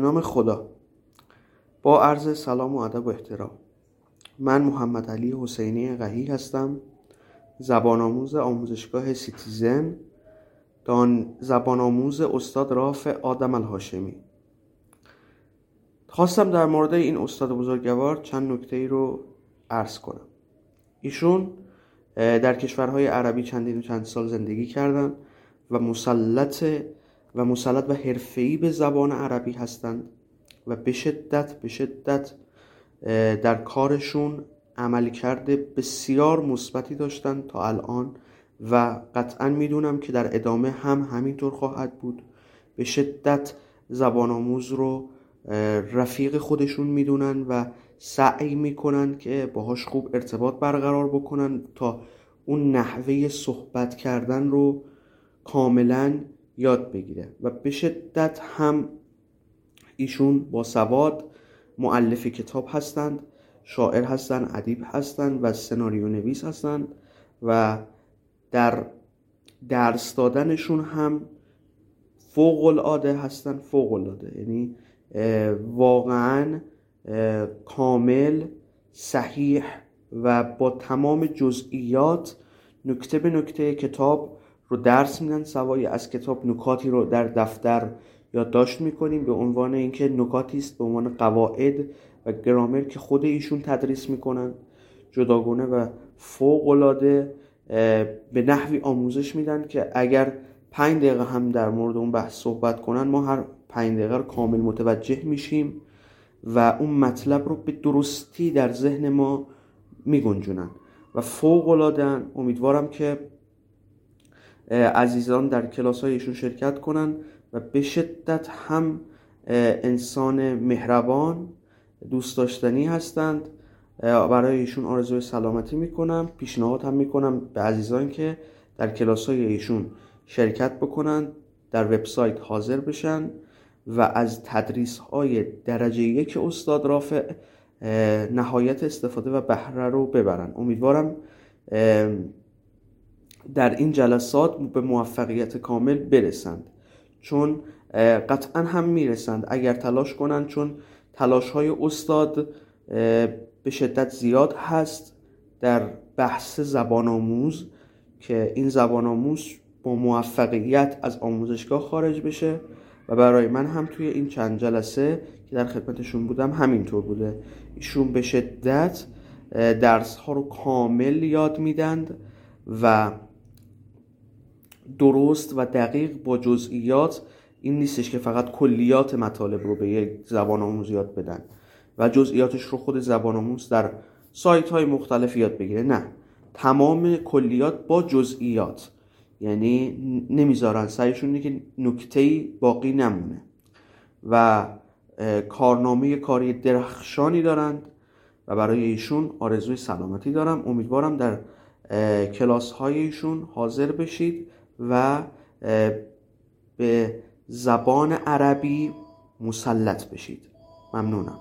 نام خدا. با عرض سلام و ادب و احترام. من محمد علی حسینی قهی هستم. زبان آموز آموزشگاه سیتیزن. دان زبان آموز استاد رافع آدم الهاشمی. خواستم در مورد این استاد بزرگوار چند نکته ای رو عرض کنم. ایشون در کشورهای عربی چندین و چند سال زندگی کردند و مسلط و مسلط و حرفه‌ای به زبان عربی هستند و به شدت به شدت در کارشون عملی کرده بسیار مثبتی داشتن تا الان و قطعا می‌دونم که در ادامه هم همینطور خواهد بود. به شدت زبان آموز رو رفیق خودشون می‌دونن و سعی می‌کنن که باهاش خوب ارتباط برقرار بکنن تا اون نحوه صحبت کردن رو کاملا یاد بگیره. و به شدت هم ایشون با سواد معلف کتاب هستند شاعر هستند ادیب هستند و سناریو نویس هستند و در درس دادنشون هم فوق العاده هستن فوق العاده یعنی واقعا کامل صحیح و با تمام جزئیات نکته به نکته کتاب رو درس میدن. سوای از کتاب نکاتی رو در دفتر یادداشت می‌کنیم به عنوان اینکه نکاتی است به عنوان قواعد و گرامر که خود ایشون تدریس می‌کنن. جداگونه و فوق العاده به نحوی آموزش میدن که اگر پنج دقیقه هم در مورد اون بحث صحبت کنن ما هر پنج دقیقه رو کامل متوجه میشیم و اون مطلب رو به درستی در ذهن ما میگنجونن و فوق العاده امیدوارم که عزیزان در کلاس ایشون شرکت کنن و به شدت هم انسان مهربان دوست داشتنی هستند. برای ایشون آرزوی سلامتی می‌کنم پیشنهاد هم می‌کنم به عزیزان که در کلاس های ایشون شرکت بکنن در وبسایت حاضر بشن و از تدریس های درجه یک استاد رافع نهایت استفاده و بهره رو ببرن. امیدوارم در این جلسات به موفقیت کامل برسند. چون قطعا هم می‌رسند. اگر تلاش کنند چون تلاش های استاد به شدت زیاد هست در بحث زبان آموز که این زبان آموز با موفقیت از آموزشگاه خارج بشه و برای من هم توی این چند جلسه که در خدمتشون بودم همینطور بوده. ایشون به شدت درس ها رو کامل یاد میدند و درست و دقیق با جزئیات این نیستش که فقط کلیات مطالب رو به یک زبان آموز یاد بدن و جزئیاتش رو خود زبان آموز در سایت های مختلف یاد بگیره. نه تمام کلیات با جزئیات. یعنی نمی‌ذارن سعیشون که نکته باقی نمونه و کارنامه کاری درخشانی دارند و برای ایشون آرزوی سلامتی دارم. امیدوارم در کلاس های ایشون حاضر بشید. و به زبان عربی مسلط بشید. ممنونم.